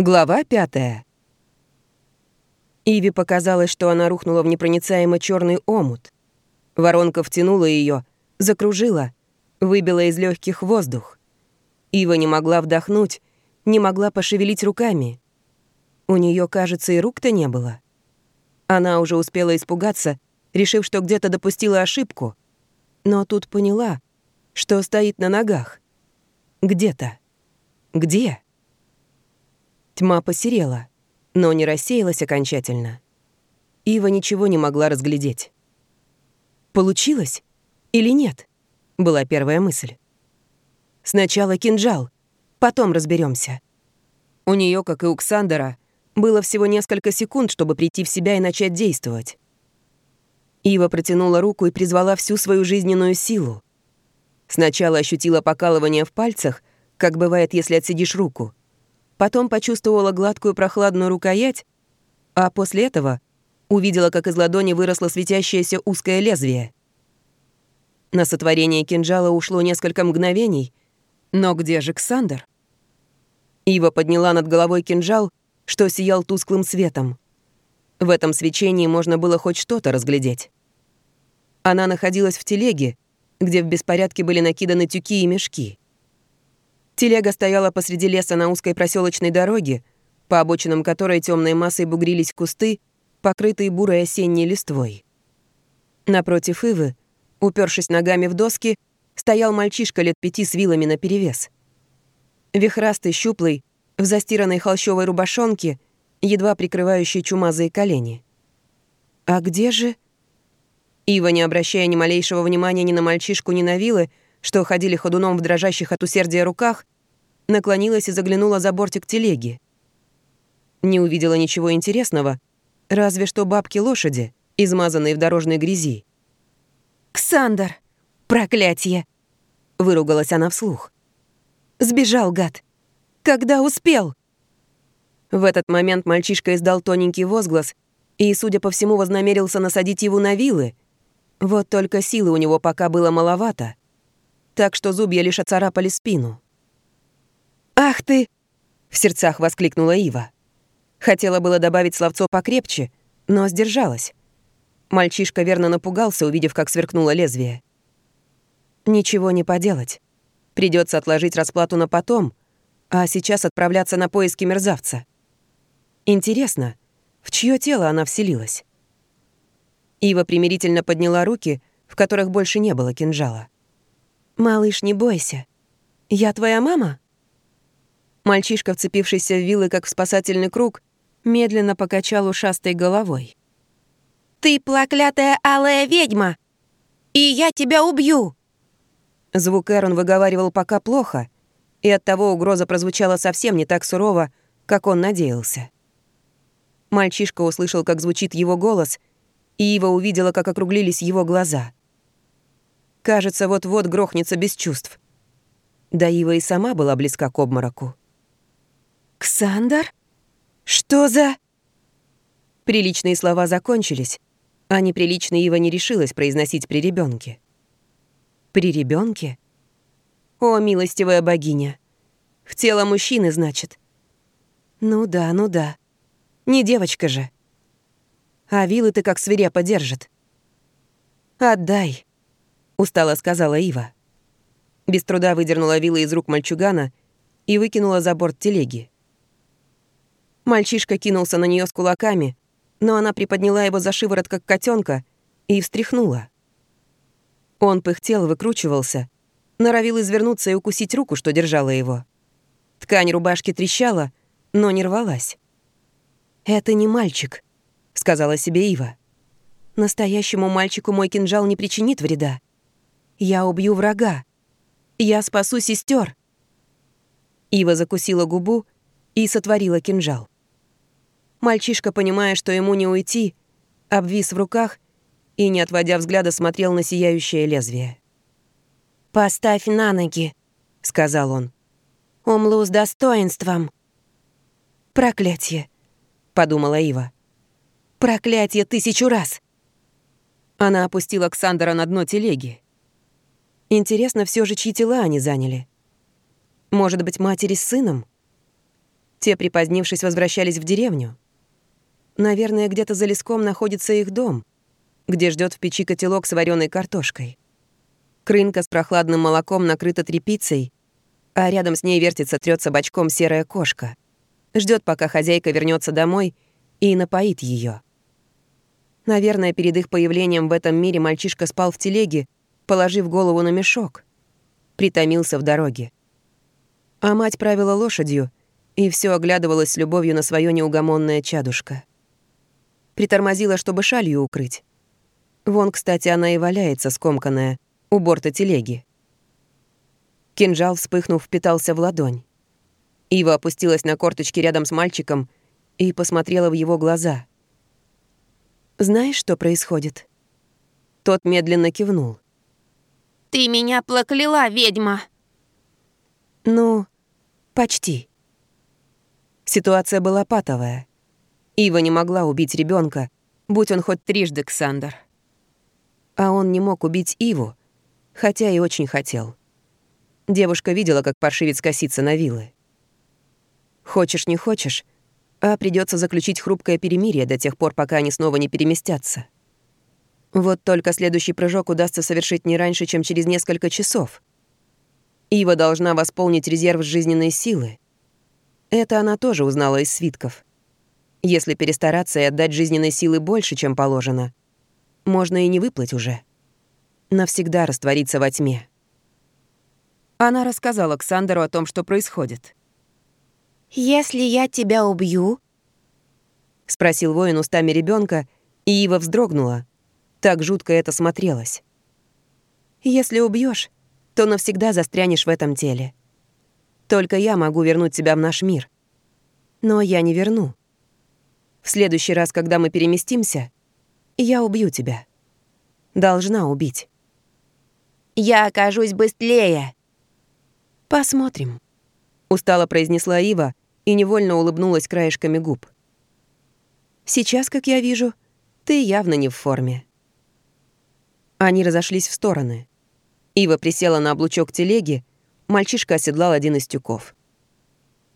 Глава пятая. Иви показалось, что она рухнула в непроницаемо черный омут. Воронка втянула ее, закружила, выбила из легких воздух. Ива не могла вдохнуть, не могла пошевелить руками. У нее, кажется, и рук-то не было. Она уже успела испугаться, решив, что где-то допустила ошибку. Но тут поняла, что стоит на ногах. Где-то. Где? Тьма посерела, но не рассеялась окончательно. Ива ничего не могла разглядеть. «Получилось? Или нет?» — была первая мысль. «Сначала кинжал, потом разберемся. У нее, как и у Ксандера, было всего несколько секунд, чтобы прийти в себя и начать действовать. Ива протянула руку и призвала всю свою жизненную силу. Сначала ощутила покалывание в пальцах, как бывает, если отсидишь руку — Потом почувствовала гладкую прохладную рукоять, а после этого увидела, как из ладони выросло светящееся узкое лезвие. На сотворение кинжала ушло несколько мгновений, но где же Ксандр? Ива подняла над головой кинжал, что сиял тусклым светом. В этом свечении можно было хоть что-то разглядеть. Она находилась в телеге, где в беспорядке были накиданы тюки и мешки. Телега стояла посреди леса на узкой проселочной дороге, по обочинам которой темной массой бугрились кусты, покрытые бурой осенней листвой. Напротив Ивы, упершись ногами в доски, стоял мальчишка лет пяти с вилами наперевес. Вихрастый, щуплый, в застиранной холщовой рубашонке, едва прикрывающей чумазые колени. «А где же...» Ива, не обращая ни малейшего внимания ни на мальчишку, ни на вилы, что ходили ходуном в дрожащих от усердия руках, наклонилась и заглянула за бортик телеги. Не увидела ничего интересного, разве что бабки-лошади, измазанные в дорожной грязи. «Ксандр! Проклятие!» — выругалась она вслух. «Сбежал, гад! Когда успел?» В этот момент мальчишка издал тоненький возглас и, судя по всему, вознамерился насадить его на вилы. Вот только силы у него пока было маловато так что зубья лишь оцарапали спину. «Ах ты!» — в сердцах воскликнула Ива. Хотела было добавить словцо покрепче, но сдержалась. Мальчишка верно напугался, увидев, как сверкнуло лезвие. Ничего не поделать. Придется отложить расплату на потом, а сейчас отправляться на поиски мерзавца. Интересно, в чье тело она вселилась? Ива примирительно подняла руки, в которых больше не было кинжала. «Малыш, не бойся. Я твоя мама?» Мальчишка, вцепившийся в вилы, как в спасательный круг, медленно покачал ушастой головой. «Ты проклятая алая ведьма! И я тебя убью!» Звук Эрон выговаривал пока плохо, и оттого угроза прозвучала совсем не так сурово, как он надеялся. Мальчишка услышал, как звучит его голос, и Ива увидела, как округлились его глаза — Кажется, вот-вот грохнется без чувств. Да Ива и сама была близка к обмороку. «Ксандр? Что за...» Приличные слова закончились, а неприличные Ива не решилась произносить при ребенке. При ребенке? О, милостивая богиня! В тело мужчины, значит. Ну да, ну да. Не девочка же. А вилы ты как свирепо держит. Отдай устало сказала Ива. Без труда выдернула вилы из рук мальчугана и выкинула за борт телеги. Мальчишка кинулся на нее с кулаками, но она приподняла его за шиворот, как котенка, и встряхнула. Он пыхтел, выкручивался, норовил извернуться и укусить руку, что держала его. Ткань рубашки трещала, но не рвалась. «Это не мальчик», — сказала себе Ива. «Настоящему мальчику мой кинжал не причинит вреда. Я убью врага. Я спасу сестер. Ива закусила губу и сотворила кинжал. Мальчишка, понимая, что ему не уйти, обвис в руках и, не отводя взгляда, смотрел на сияющее лезвие. «Поставь на ноги», — сказал он. «Умлу с достоинством». «Проклятие», — подумала Ива. «Проклятие тысячу раз». Она опустила Ксандера на дно телеги. Интересно все же, чьи тела они заняли. Может быть, матери с сыном? те, припозднившись, возвращались в деревню. Наверное, где-то за леском находится их дом, где ждет в печи котелок с вареной картошкой. Крынка с прохладным молоком накрыта тряпицей, а рядом с ней вертится, трется бочком серая кошка. Ждет, пока хозяйка вернется домой и напоит ее. Наверное, перед их появлением в этом мире мальчишка спал в телеге, положив голову на мешок. Притомился в дороге. А мать правила лошадью и все оглядывалась с любовью на свое неугомонное чадушка. Притормозила, чтобы шалью укрыть. Вон, кстати, она и валяется, скомканная, у борта телеги. Кинжал, вспыхнув, впитался в ладонь. Ива опустилась на корточки рядом с мальчиком и посмотрела в его глаза. «Знаешь, что происходит?» Тот медленно кивнул. «Ты меня прокляла, ведьма!» «Ну, почти». Ситуация была патовая. Ива не могла убить ребенка, будь он хоть трижды Ксандр. А он не мог убить Иву, хотя и очень хотел. Девушка видела, как паршивец косится на вилы. Хочешь, не хочешь, а придется заключить хрупкое перемирие до тех пор, пока они снова не переместятся. Вот только следующий прыжок удастся совершить не раньше, чем через несколько часов. Ива должна восполнить резерв жизненной силы. Это она тоже узнала из свитков. Если перестараться и отдать жизненной силы больше, чем положено, можно и не выплыть уже. Навсегда раствориться во тьме. Она рассказала Ксандеру о том, что происходит. «Если я тебя убью?» — спросил воин устами ребенка, и Ива вздрогнула. Так жутко это смотрелось. «Если убьешь, то навсегда застрянешь в этом теле. Только я могу вернуть тебя в наш мир. Но я не верну. В следующий раз, когда мы переместимся, я убью тебя. Должна убить. Я окажусь быстрее. Посмотрим. Устало произнесла Ива и невольно улыбнулась краешками губ. Сейчас, как я вижу, ты явно не в форме. Они разошлись в стороны. Ива присела на облучок телеги, мальчишка оседлал один из тюков.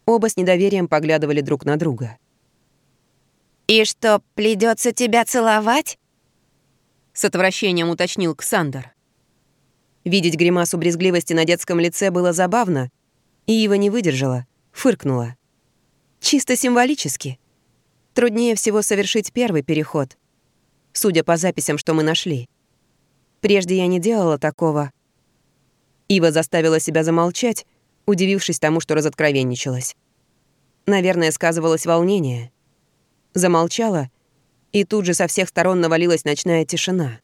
Оба с недоверием поглядывали друг на друга. «И что, придется тебя целовать?» С отвращением уточнил Ксандр. Видеть гримасу брезгливости на детском лице было забавно, и Ива не выдержала, фыркнула. Чисто символически. Труднее всего совершить первый переход, судя по записям, что мы нашли. Прежде я не делала такого, Ива заставила себя замолчать, удивившись тому, что разоткровенничалась. Наверное, сказывалось волнение. Замолчала, и тут же со всех сторон навалилась ночная тишина.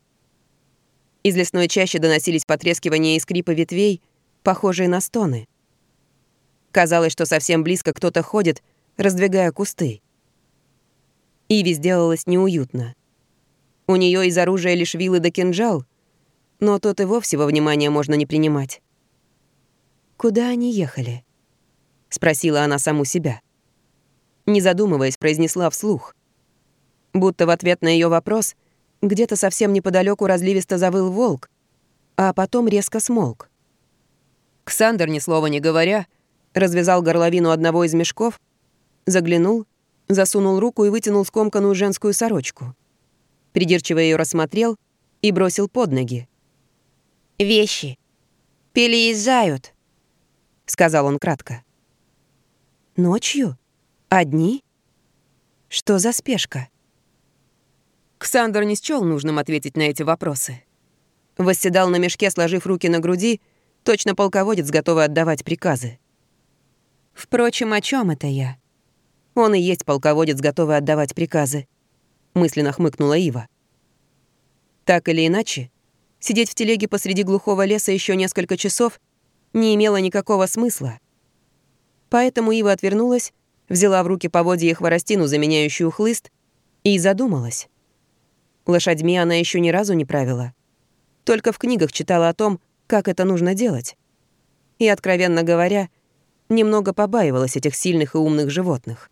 Из лесной чащи доносились потрескивания и скрипы ветвей, похожие на стоны. Казалось, что совсем близко кто-то ходит, раздвигая кусты. Иви сделалось неуютно. У нее из оружия лишь вилы да кинжал — но тот и вовсе во внимание можно не принимать. «Куда они ехали?» — спросила она саму себя. Не задумываясь, произнесла вслух. Будто в ответ на ее вопрос где-то совсем неподалеку разливисто завыл волк, а потом резко смолк. Ксандр, ни слова не говоря, развязал горловину одного из мешков, заглянул, засунул руку и вытянул скомканную женскую сорочку. Придирчиво ее рассмотрел и бросил под ноги вещи. Переезжают», — сказал он кратко. «Ночью? Одни? Что за спешка?» Ксандр не счёл нужным ответить на эти вопросы. Восседал на мешке, сложив руки на груди, точно полководец, готовый отдавать приказы. Впрочем, о чем это я? Он и есть полководец, готовый отдавать приказы, мысленно хмыкнула Ива. Так или иначе, Сидеть в телеге посреди глухого леса еще несколько часов не имело никакого смысла. Поэтому Ива отвернулась, взяла в руки поводья и хворостину, заменяющую хлыст, и задумалась. Лошадьми она еще ни разу не правила. Только в книгах читала о том, как это нужно делать. И, откровенно говоря, немного побаивалась этих сильных и умных животных.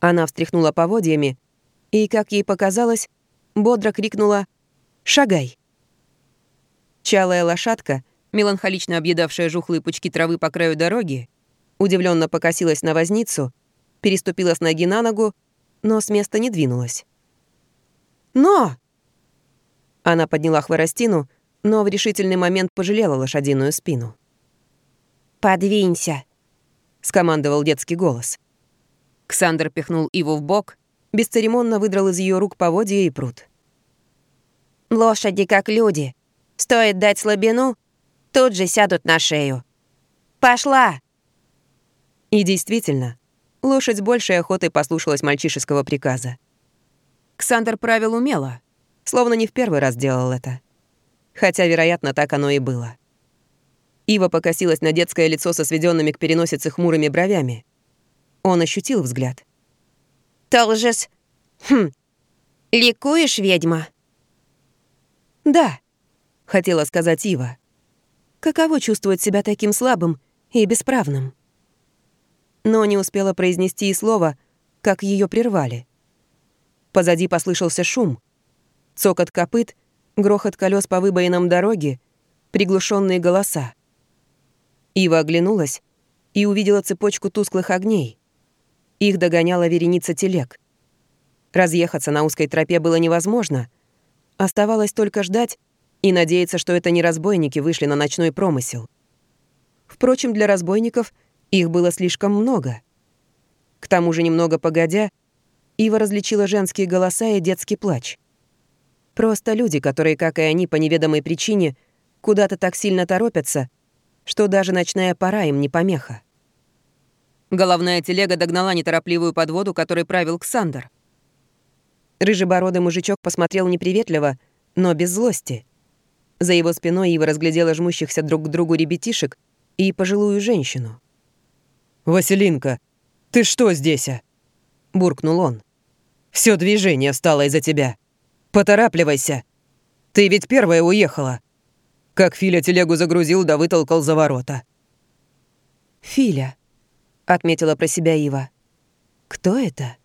Она встряхнула поводьями и, как ей показалось, бодро крикнула Шагай!» Чалая лошадка, меланхолично объедавшая жухлые пучки травы по краю дороги, удивленно покосилась на возницу, переступила с ноги на ногу, но с места не двинулась. «Но!» Она подняла хворостину, но в решительный момент пожалела лошадиную спину. «Подвинься!» — скомандовал детский голос. Ксандр пихнул Иву в бок, бесцеремонно выдрал из ее рук поводья и пруд. «Лошади как люди. Стоит дать слабину, тут же сядут на шею. Пошла!» И действительно, лошадь с большей охотой послушалась мальчишеского приказа. Ксандр правил умело, словно не в первый раз делал это. Хотя, вероятно, так оно и было. Ива покосилась на детское лицо со сведенными к переносице хмурыми бровями. Он ощутил взгляд. «Должес... Хм... Ликуешь, ведьма?» «Да», — хотела сказать Ива. «Каково чувствовать себя таким слабым и бесправным?» Но не успела произнести и слова, как ее прервали. Позади послышался шум. Цокот копыт, грохот колес по выбоинам дороги, приглушенные голоса. Ива оглянулась и увидела цепочку тусклых огней. Их догоняла вереница телег. Разъехаться на узкой тропе было невозможно. Оставалось только ждать и надеяться, что это не разбойники вышли на ночной промысел. Впрочем, для разбойников их было слишком много. К тому же, немного погодя, Ива различила женские голоса и детский плач. Просто люди, которые, как и они, по неведомой причине, куда-то так сильно торопятся, что даже ночная пора им не помеха. Головная телега догнала неторопливую подводу, которой правил Ксандр. Рыжебородый мужичок посмотрел неприветливо, но без злости. За его спиной Ива разглядела жмущихся друг к другу ребятишек и пожилую женщину. «Василинка, ты что здесь, а?» — буркнул он. Все движение встало из-за тебя. Поторапливайся. Ты ведь первая уехала. Как Филя телегу загрузил да вытолкал за ворота. «Филя», — отметила про себя Ива. «Кто это?»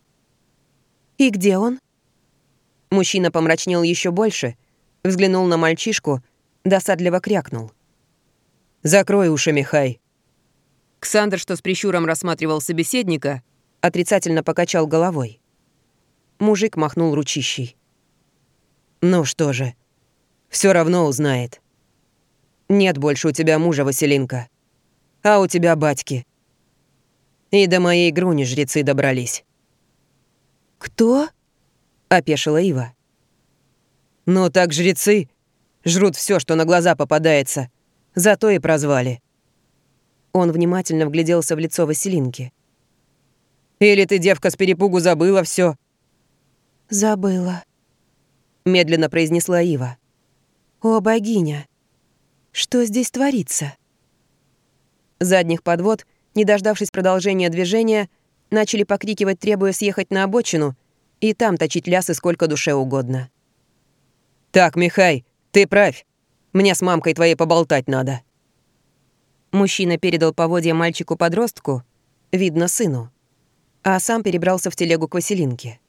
«И где он?» Мужчина помрачнел еще больше, взглянул на мальчишку, досадливо крякнул. «Закрой уши, Михай». Ксандр, что с прищуром рассматривал собеседника, отрицательно покачал головой. Мужик махнул ручищей. «Ну что же, все равно узнает. Нет больше у тебя мужа, Василинка, а у тебя батьки. И до моей груни жрецы добрались». «Кто?» — опешила Ива. «Ну так жрецы жрут все, что на глаза попадается. Зато и прозвали». Он внимательно вгляделся в лицо Василинки. «Или ты, девка, с перепугу забыла все? «Забыла», — медленно произнесла Ива. «О, богиня! Что здесь творится?» Задних подвод, не дождавшись продолжения движения, начали покрикивать, требуя съехать на обочину и там точить лясы сколько душе угодно. «Так, Михай, ты правь. Мне с мамкой твоей поболтать надо». Мужчина передал поводья мальчику-подростку, видно, сыну, а сам перебрался в телегу к Василинке.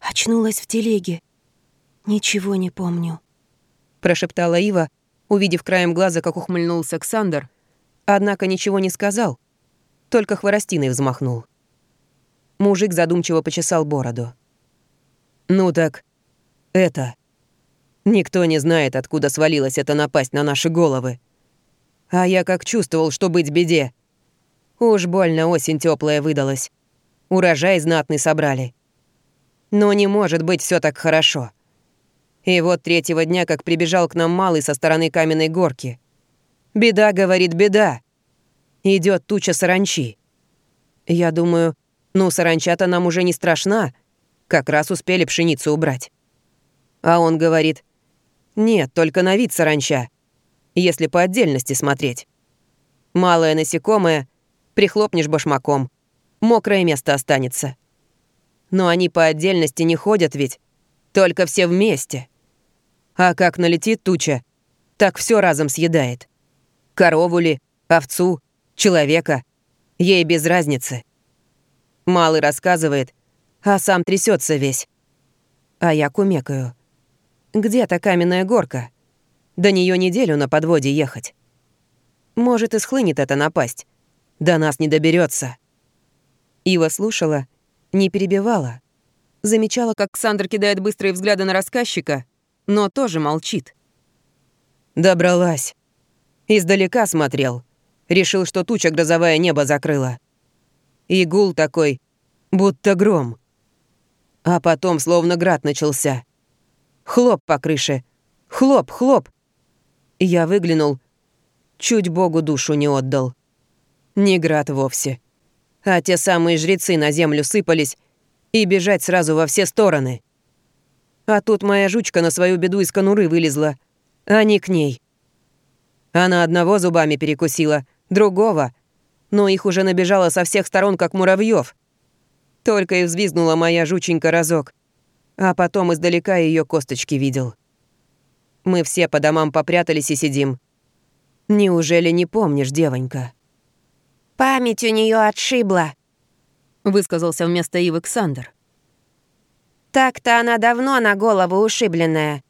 «Очнулась в телеге. Ничего не помню», — прошептала Ива, увидев краем глаза, как ухмыльнулся Ксандр, однако ничего не сказал, только хворостиной взмахнул. Мужик задумчиво почесал бороду. «Ну так, это... Никто не знает, откуда свалилась эта напасть на наши головы. А я как чувствовал, что быть беде. Уж больно осень теплая выдалась. Урожай знатный собрали. Но не может быть все так хорошо. И вот третьего дня, как прибежал к нам малый со стороны каменной горки. Беда, говорит, беда. Идет туча саранчи. Я думаю, ну, саранча-то нам уже не страшна. Как раз успели пшеницу убрать. А он говорит, нет, только на вид саранча, если по отдельности смотреть. Малое насекомое, прихлопнешь башмаком, мокрое место останется. Но они по отдельности не ходят ведь. Только все вместе. А как налетит туча, так все разом съедает. Корову ли, овцу, человека. Ей без разницы. Малый рассказывает, а сам трясется весь. А я кумекаю. Где та каменная горка? До нее неделю на подводе ехать. Может, и схлынет эта напасть. До нас не доберется. Ива слушала, не перебивала. Замечала, как Ксандр кидает быстрые взгляды на рассказчика, но тоже молчит. Добралась. Издалека смотрел. Решил, что туча грозовая небо закрыла. И гул такой, будто гром. А потом словно град начался. Хлоп по крыше. Хлоп, хлоп. Я выглянул. Чуть Богу душу не отдал. Не град вовсе. А те самые жрецы на землю сыпались и бежать сразу во все стороны. А тут моя жучка на свою беду из конуры вылезла, а не к ней. Она одного зубами перекусила, другого, но их уже набежало со всех сторон, как муравьев. Только и взвизгнула моя жученька разок, а потом издалека ее косточки видел. Мы все по домам попрятались и сидим. Неужели не помнишь, девонька? «Память у нее отшибла», — высказался вместо Ивы Ксандр. «Так-то она давно на голову ушибленная.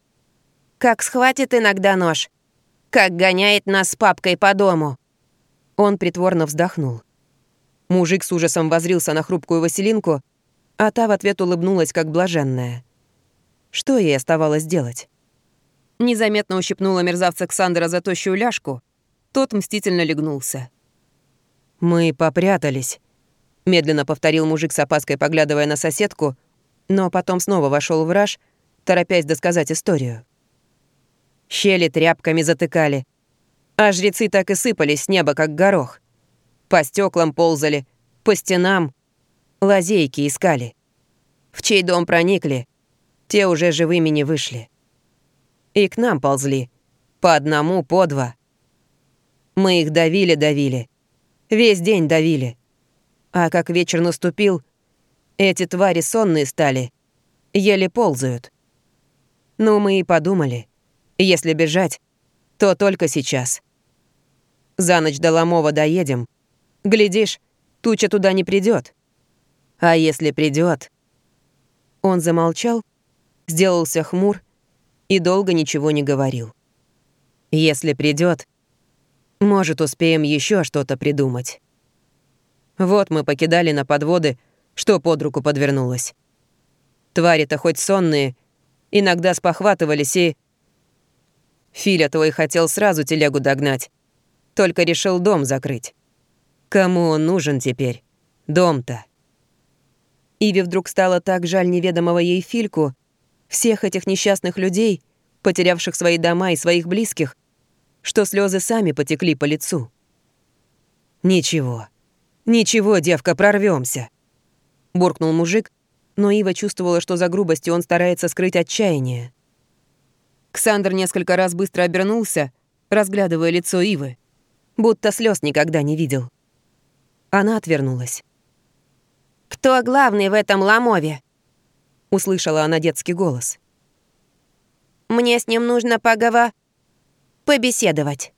Как схватит иногда нож, как гоняет нас с папкой по дому». Он притворно вздохнул. Мужик с ужасом возрился на хрупкую Василинку, а та в ответ улыбнулась, как блаженная. Что ей оставалось делать? Незаметно ущипнула мерзавца Ксандра за тощую ляжку. Тот мстительно легнулся. «Мы попрятались», — медленно повторил мужик с опаской, поглядывая на соседку, но потом снова вошел в раж, торопясь досказать историю. Щели тряпками затыкали. А жрецы так и сыпались с неба, как горох. По стеклам ползали, по стенам. Лазейки искали. В чей дом проникли, те уже живыми не вышли. И к нам ползли. По одному, по два. Мы их давили-давили. Весь день давили. А как вечер наступил, эти твари сонные стали. Еле ползают. Ну, мы и подумали — если бежать, то только сейчас. За ночь до Ломова доедем. Глядишь, туча туда не придет. А если придет? Он замолчал, сделался хмур и долго ничего не говорил. Если придет, может, успеем еще что-то придумать. Вот мы покидали на подводы, что под руку подвернулось. Твари-то хоть сонные, иногда спохватывались и Филя твой хотел сразу телегу догнать. Только решил дом закрыть. Кому он нужен теперь? Дом-то. Иве вдруг стало так жаль неведомого ей Фильку, всех этих несчастных людей, потерявших свои дома и своих близких, что слезы сами потекли по лицу. «Ничего, ничего, девка, прорвемся, буркнул мужик, но Ива чувствовала, что за грубостью он старается скрыть отчаяние. Ксандр несколько раз быстро обернулся, разглядывая лицо Ивы, будто слез никогда не видел. Она отвернулась. «Кто главный в этом ломове?» — услышала она детский голос. «Мне с ним нужно погова... побеседовать».